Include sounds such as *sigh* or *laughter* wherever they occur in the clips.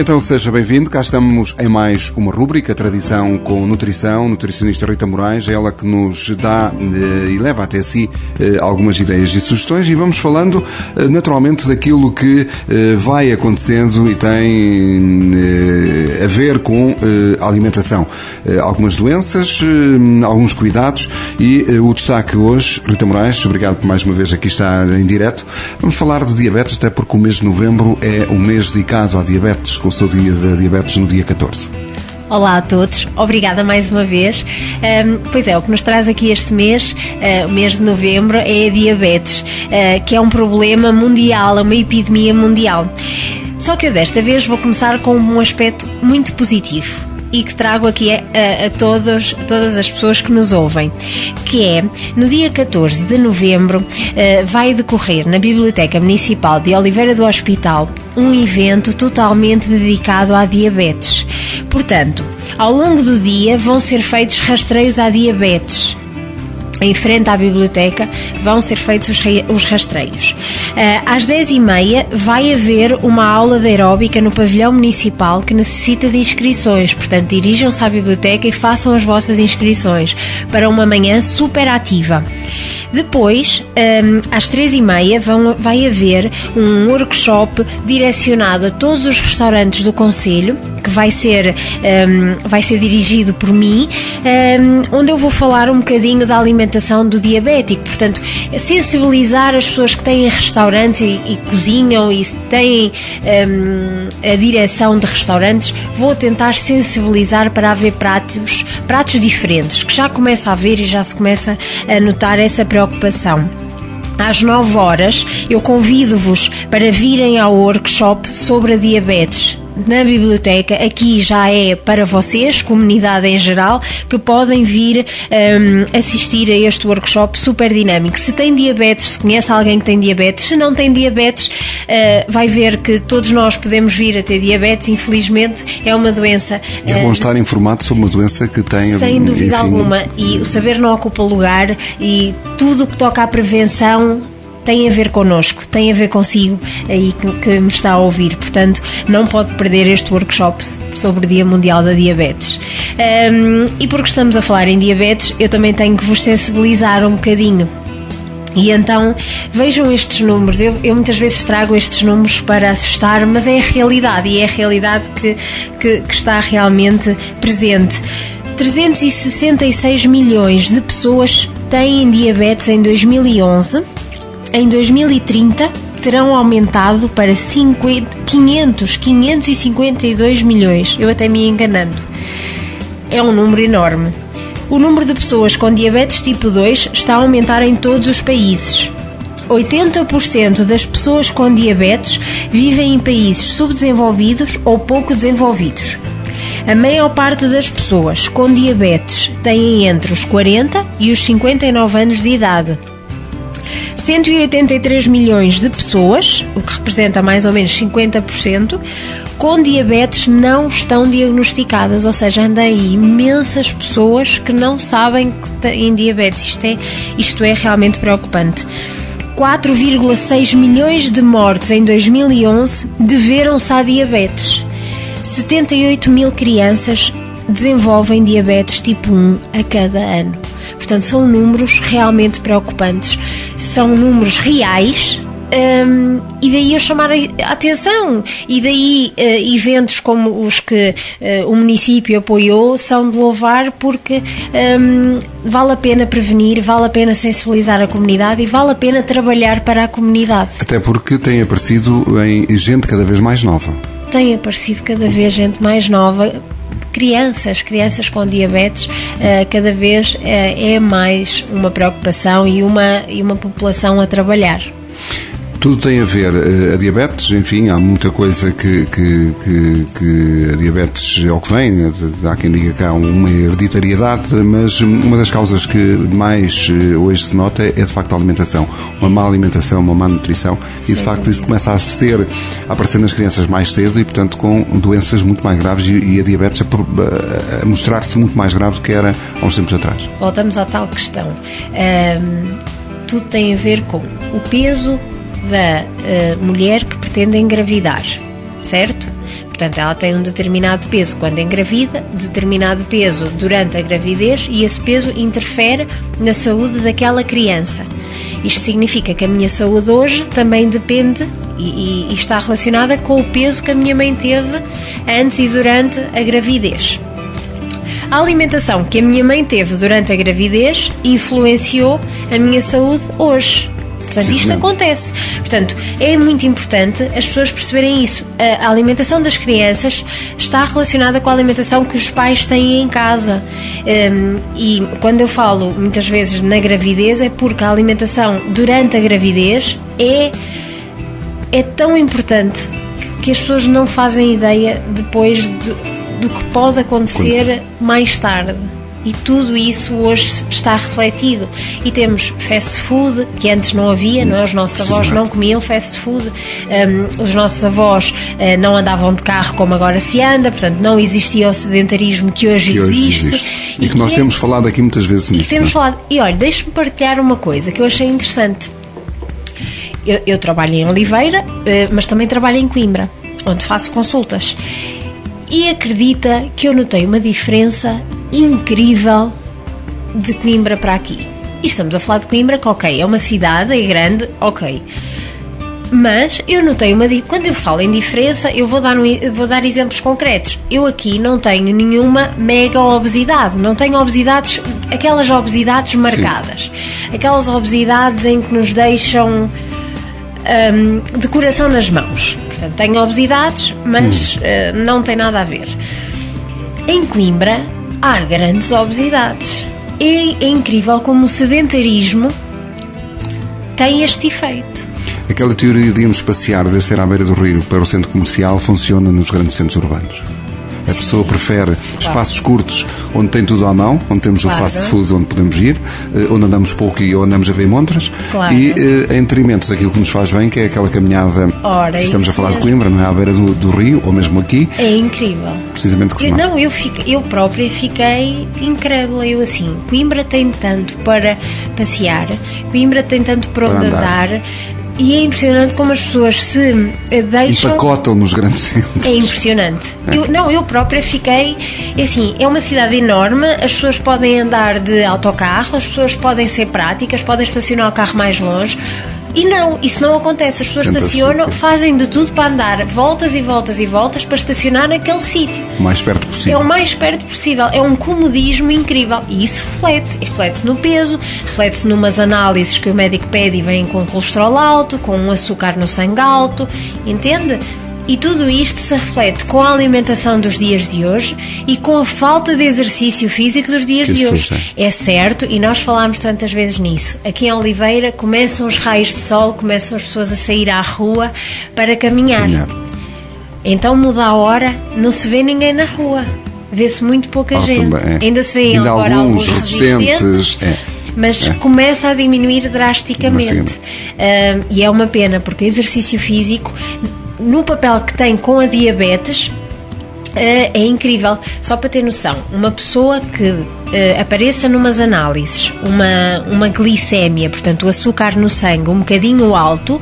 Então seja bem-vindo, cá estamos em mais uma rúbrica, Tradição com Nutrição, nutricionista Rita Moraes, ela que nos dá eh, e leva até si eh, algumas ideias e sugestões e vamos falando eh, naturalmente daquilo que vai acontecendo e tem a ver com a alimentação. Algumas doenças, alguns cuidados e o destaque hoje, Rita Moraes, obrigado por mais uma vez aqui estar em direto, vamos falar de diabetes, até porque o mês de novembro é o mês dedicado à diabetes com o seu dia da diabetes no dia 14. Olá a todos, obrigada mais uma vez. Um, pois é, o que nos traz aqui este mês, uh, o mês de novembro, é a diabetes, uh, que é um problema mundial, é uma epidemia mundial. Só que eu desta vez vou começar com um aspecto muito positivo e que trago aqui a, a, a todos, todas as pessoas que nos ouvem, que é no dia 14 de novembro uh, vai decorrer na Biblioteca Municipal de Oliveira do Hospital um evento totalmente dedicado à diabetes. Portanto, ao longo do dia vão ser feitos rastreios à diabetes em frente à biblioteca vão ser feitos os rastreios. Eh, às 10h30 vai haver uma aula de aeróbica no pavilhão municipal que necessita de inscrições, portanto dirijam-se à biblioteca e façam as vossas inscrições para uma manhã super ativa. Depois, um, às três e meia, vão, vai haver um workshop direcionado a todos os restaurantes do Conselho, que vai ser, um, vai ser dirigido por mim, um, onde eu vou falar um bocadinho da alimentação do diabético. Portanto, sensibilizar as pessoas que têm restaurantes e, e cozinham e têm a direção de restaurantes, vou tentar sensibilizar para haver pratos, pratos diferentes, que já começa a haver e já se começa a notar essa preocupação. Às 9 horas, eu convido-vos para virem ao workshop sobre a diabetes na biblioteca. Aqui já é para vocês, comunidade em geral, que podem vir um, assistir a este workshop super dinâmico. Se tem diabetes, se conhece alguém que tem diabetes, se não tem diabetes, uh, vai ver que todos nós podemos vir a ter diabetes. Infelizmente, é uma doença. É bom uh, estar informado sobre uma doença que tem. Sem dúvida enfim... alguma. E o saber não ocupa lugar e tudo o que toca à prevenção tem a ver connosco, tem a ver consigo aí que, que me está a ouvir. Portanto, não pode perder este workshop sobre o Dia Mundial da Diabetes. Um, e porque estamos a falar em diabetes, eu também tenho que vos sensibilizar um bocadinho. E então vejam estes números. Eu, eu, muitas vezes trago estes números para assustar, mas é a realidade e é a realidade que, que, que está realmente presente. 366 milhões de pessoas têm diabetes em 2011 em 2030 terão aumentado para 50, 500, 552 milhões. Eu até me enganando. É um número enorme. O número de pessoas com diabetes tipo 2 está a aumentar em todos os países. 80% das pessoas com diabetes vivem em países subdesenvolvidos ou pouco desenvolvidos. A maior parte das pessoas com diabetes têm entre os 40 e os 59 anos de idade. 183 milhões de pessoas, o que representa mais ou menos 50%, com diabetes não estão diagnosticadas, ou seja, andam aí imensas pessoas que não sabem que têm diabetes. Isto é, isto é realmente preocupante. 4,6 milhões de mortes em 2011 deveram-se à diabetes. 78 mil crianças desenvolvem diabetes tipo 1 a cada ano. Portanto, são números realmente preocupantes, são números reais. Um, e daí eu chamar a atenção e daí uh, eventos como os que uh, o município apoiou são de louvar porque um, vale a pena prevenir, vale a pena sensibilizar a comunidade e vale a pena trabalhar para a comunidade. Até porque tem aparecido em gente cada vez mais nova. Tem aparecido cada vez gente mais nova crianças, crianças com diabetes, eh, cada vez eh, é mais uma preocupação e uma, e uma população a trabalhar. Tudo tem a ver, eh, a diabetes, enfim, há muita coisa que, que, que, que a diabetes é o que vem, há quem diga que há uma hereditariedade, mas uma das causas que mais eh, hoje se nota é de facto a alimentação. Uma má alimentação, uma má nutrição, Sim. e de facto isso começa a ser, a aparecer nas crianças mais cedo e, portanto, com doenças muito mais graves e, a diabetes a, a mostrar-se muito mais grave do que era há uns tempos atrás. Voltamos à tal questão. Tudo tem a ver com o peso da uh, mulher que pretende engravidar, certo? Portanto, ela tem um determinado peso quando engravida, determinado peso durante a gravidez e esse peso interfere na saúde daquela criança. Isto significa que a minha saúde hoje também depende e, e, está relacionada com o peso que a minha mãe teve antes e durante a gravidez. A alimentação que a minha mãe teve durante a gravidez influenciou a minha saúde hoje. Portanto, isto acontece. Portanto, é muito importante as pessoas perceberem isso. A alimentação das crianças está relacionada com a alimentação que os pais têm em casa. Um, e quando eu falo muitas vezes na gravidez, é porque a alimentação durante a gravidez é, é tão importante que as pessoas não fazem ideia depois de, do que pode acontecer mais tarde. E tudo isso hoje está refletido. E temos fast food, que antes não havia, não é? Os nossos avós não comiam fast food, um, os nossos avós uh, não andavam de carro como agora se anda, portanto não existia o sedentarismo que hoje, que hoje existe. existe. E, e, que nós é, temos falado aqui muitas vezes nisso. E temos não? É? falado. E olha, deixe-me partilhar uma coisa que eu achei interessante. Eu, eu trabalho em Oliveira, uh, mas também trabalho em Coimbra, onde faço consultas e acredita que eu notei uma diferença incrível de Coimbra para aqui. E estamos a falar de Coimbra, que ok, é uma cidade, é grande, ok. Mas eu notei uma quando eu falo em diferença, eu vou dar, um, vou dar exemplos concretos. Eu aqui não tenho nenhuma mega obesidade, não tenho obesidades, aquelas obesidades marcadas, Sim. aquelas obesidades em que nos deixam um, de coração nas mãos. Portanto, tenho obesidades, mas hum. uh, não tem nada a ver. Em Coimbra há grandes obesidades. É, é incrível como o sedentarismo tem este efeito. Aquela teoria de irmos passear de ser à beira do rio para o centro comercial funciona nos grandes centros urbanos. A pessoa prefere espaços curtos onde tem tudo à mão, onde temos claro. o fast food onde podemos ir, eh, onde andamos pouco e onde andamos a ver montras, claro. e eh, em detrimento daquilo que nos faz bem, que é aquela caminhada Ora, estamos a falar de Coimbra, não é? À beira do, do, rio, ou mesmo aqui. É incrível. Precisamente que eu, Não, eu, fiquei, eu própria fiquei incrédula. Eu assim, Coimbra tem tanto para passear, Coimbra tem tanto para onde andar. andar e é impressionante como as pessoas se eh, deixam. Empacotam nos grandes centros. É impressionante. É. Eu, não, eu própria fiquei. É assim, é uma cidade enorme, as pessoas podem andar de autocarro, as pessoas podem ser práticas, podem estacionar o carro mais longe. E não, isso não acontece. As pessoas estacionam, fazem de tudo para andar voltas e voltas e voltas para estacionar naquele sítio. O mais perto possível. É o mais perto possível. É um comodismo incrível. E isso reflete-se. Reflete-se no peso, reflete-se numas análises que o médico pede e vêm com colesterol alto, com um açúcar no sangue alto. Entende? E tudo isto se reflete com a alimentação dos dias de hoje e com a falta de exercício físico dos dias de hoje. É certo, e nós falámos tantas vezes nisso. Aqui em Oliveira começam os raios de sol, começam as pessoas a sair à rua para caminhar. caminhar. Então muda a hora, não se vê ninguém na rua. Vê-se muito pouca ah, gente. É. Ainda se vê Ainda agora alguns, alguns resistentes. resistentes é mas é. começa a diminuir drasticamente. Uh, e é uma pena, porque exercício físico no papel que tem com a diabetes, Uh, é incrível. Só para ter noção, uma pessoa que uh, apareça numas análises uma, uma glicémia, portanto o açúcar no sangue um bocadinho alto,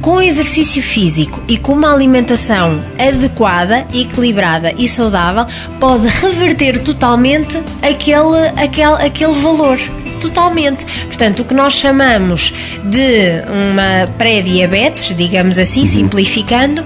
com exercício físico e com uma alimentação adequada, equilibrada e saudável, pode reverter totalmente aquele, aquele, aquele valor totalmente. Portanto, o que nós chamamos de uma pré-diabetes, digamos assim, uhum. simplificando,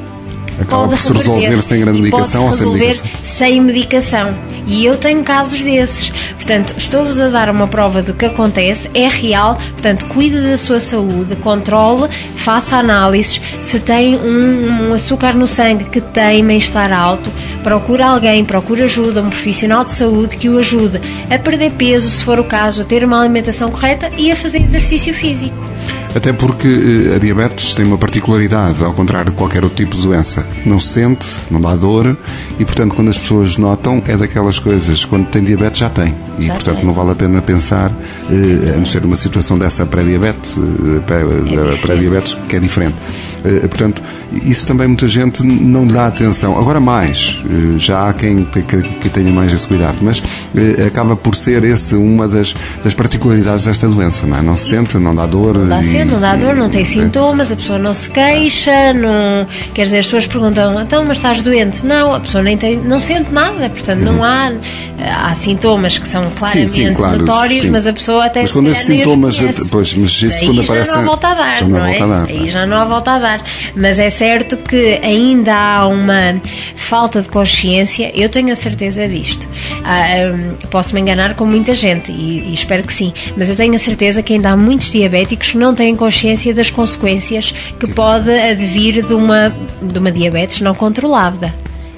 Acaba pode por se resolver sem grande medicação ou sem medicação. sem medicação. E eu tenho casos desses. Portanto, estou-vos a dar uma prova do que acontece, é real. Portanto, cuide da sua saúde, controle, faça análises. Se tem um, um açúcar no sangue que teima em estar alto, procure alguém, procure ajuda, um profissional de saúde que o ajude a perder peso, se for o caso, a ter uma alimentação correta e a fazer exercício físico. Até porque eh, a diabetes tem uma particularidade, ao contrário de qualquer outro tipo de doença. Não se sente, não dá dor e, portanto, quando as pessoas notam, é daquelas coisas. Quando tem diabetes, já tem. E, já portanto, tem. não vale a pena pensar, eh, a não ser uma situação dessa pré-diabetes, eh, é pré-diabetes, que é diferente. Portanto, isso também muita gente não dá atenção. Agora mais, já há quem, que tenha mais esse cuidado, mas acaba por ser esse uma das, das particularidades desta doença, não é? Não se sente, não dá dor. Não dá e, não dá dor, não tem sintomas, a pessoa não se queixa, não. Quer dizer, as pessoas perguntam, então, mas estás doente? Não, a pessoa nem tem, não sente nada, portanto, não há. Há sintomas que são claramente Sim, sim, claro, notórios, sim. mas a pessoa até Mas quando esses sintomas. Pois, mas isso quando já aparece. não há volta a dar, já não há é? volta a dar. Aí já não há volta a dar. Mas é certo que ainda há uma falta de consciência, eu tenho a certeza disto. Ah, hum, posso me enganar com muita gente e, e espero que sim, mas eu tenho a certeza que ainda há muitos diabéticos que não têm consciência das consequências que pode advir de uma, de uma diabetes não controlada.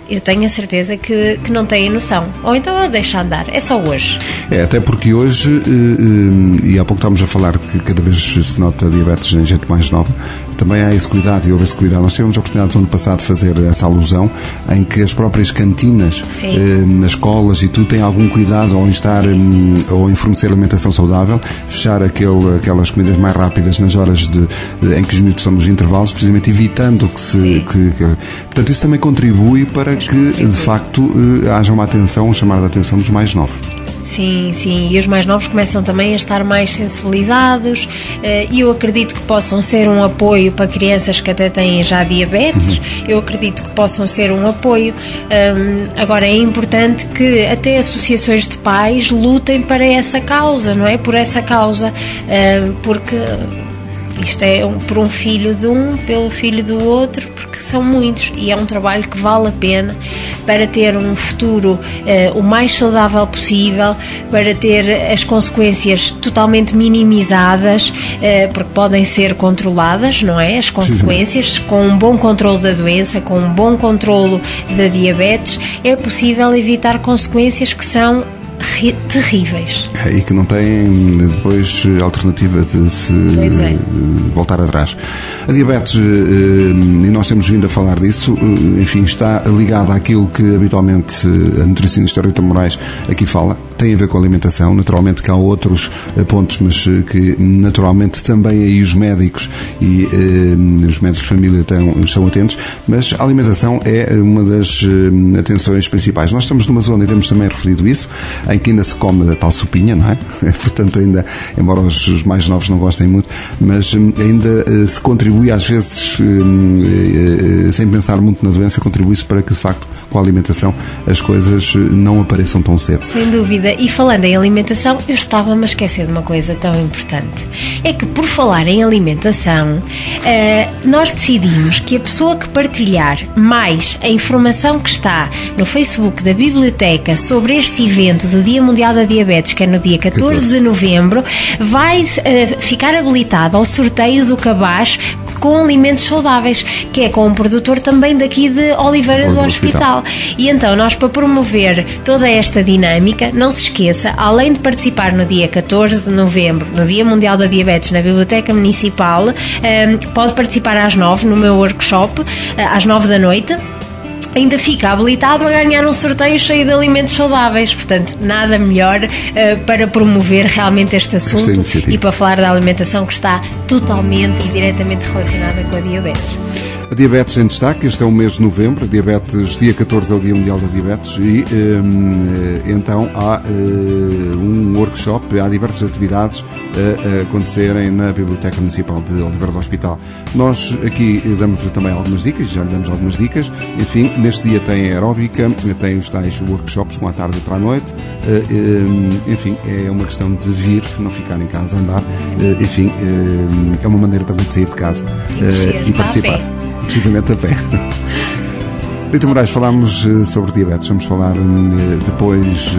Eu tenho a certeza que, que não têm noção. Ou então deixa andar, é só hoje. É, até porque hoje, eh, eh, e há pouco estávamos a falar que cada vez se nota diabetes em gente mais nova, também há esse cuidado e houve esse cuidado. Nós tivemos a oportunidade no ano passado de fazer essa alusão em que as próprias cantinas, Sim. eh, nas escolas e tudo, têm algum cuidado ao estar ou em fornecer alimentação saudável, fechar aquele, aquelas comidas mais rápidas nas horas de, em que os miúdos estão nos intervalos, precisamente evitando que se. Que, que- portanto, isso também contribui para que, contribui. de facto, eh, haja uma atenção, um chamar a atenção dos mais novos. Sim, sim, e os mais novos começam também a estar mais sensibilizados eh, e eu acredito que possam ser um apoio para crianças que até têm já diabetes, eu acredito que possam ser um apoio. Agora é importante que até associações de pais lutem para essa causa, não é? Por essa causa, porque isto é um- por um filho de um, pelo filho do outro, porque são muitos e é um trabalho que vale a pena para ter um futuro eh, o mais saudável possível, para ter as consequências totalmente minimizadas, eh, porque podem ser controladas, não é? As consequências, com um bom controle da doença, com um bom controle da diabetes, é possível evitar consequências que são ri- terríveis. e que não têm depois alternativa de se é. eh, voltar atrás. A diabetes, eh, eh, e nós temos vindo a falar disso, enfim, está ligada àquilo que habitualmente a nutricionista Rita Moraes aqui fala, tem a ver com a alimentação, naturalmente que há outros pontos, mas que naturalmente também aí os médicos e eh, os médicos de família estão, estão atentos, mas a alimentação é uma das eh, atenções principais. Nós estamos numa zona, e temos também referido isso, em que ainda se come a tal sopinha, não é? *laughs* Portanto, ainda, embora os mais novos não gostem muito, mas hum, ainda eh, se contribui às vezes, hum, eh, eh, sem pensar muito na doença, contribui-se para que de facto com a alimentação as coisas eh, não apareçam tão cedo. Sem dúvida. E falando em alimentação, eu estava-me a esquecer de uma coisa tão importante. É que, por falar em alimentação, eh, nós decidimos que a pessoa que partilhar mais a informação que está no Facebook da Biblioteca sobre este evento do Dia Mundial da Diabetes, que é no dia 14 de novembro, vai eh, ficar habilitado ao sorteio do cabaz com alimentos saudáveis, que é com um produtor também daqui de Oliveira do do Hospital. E então, nós, para promover toda esta dinâmica, não se esqueça, além de participar no dia 14 de novembro, no Dia Mundial da Diabetes, na Biblioteca Municipal, eh, pode participar às 9 no meu workshop, eh, às 9 da noite. Ainda fica habilitado a ganhar um sorteio cheio de alimentos saudáveis. Portanto, nada melhor eh, para promover realmente este assunto e para falar da alimentação que está totalmente e diretamente relacionada com a diabetes. A diabetes em destaque, este é o mês de novembro, a diabetes, dia 14 é o Dia Mundial da Diabetes e hum, eh, então há eh, um workshop, há diversas atividades a, a acontecerem na Biblioteca Municipal de Oliveira do Hospital. Nós aqui damos-lhe também algumas dicas, já lhe damos algumas dicas. Enfim, neste dia tem aeróbica, tem os tais workshops com à tarde e para a noite. Eh, hum, enfim, é uma questão de vir, não ficar em casa a andar. Enfim, é uma maneira também de sair de casa E a participar. Precisamente a pé. *laughs* Rita Moraes, falámos eh, sobre diabetes, vamos falar eh, depois,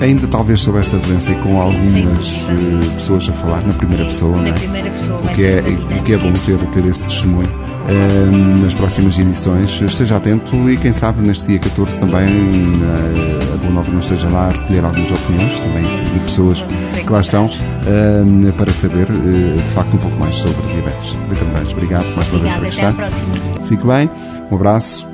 eh, ainda talvez sobre esta doença e com algumas eh, pessoas a falar na primeira pessoa, não Na é? primeira pessoa O que é, o que é bom ter, ter esse testemunho eh, nas próximas edições. Esteja atento e, quem sabe, neste dia 14 também eh, a Boa Nova não esteja lá a recolher algumas opiniões também de pessoas que lá estão eh, para saber, de facto, um pouco mais sobre diabetes. Rita Moraes, obrigado mais uma vez por aqui até à estar. próxima. Fique bem, um abraço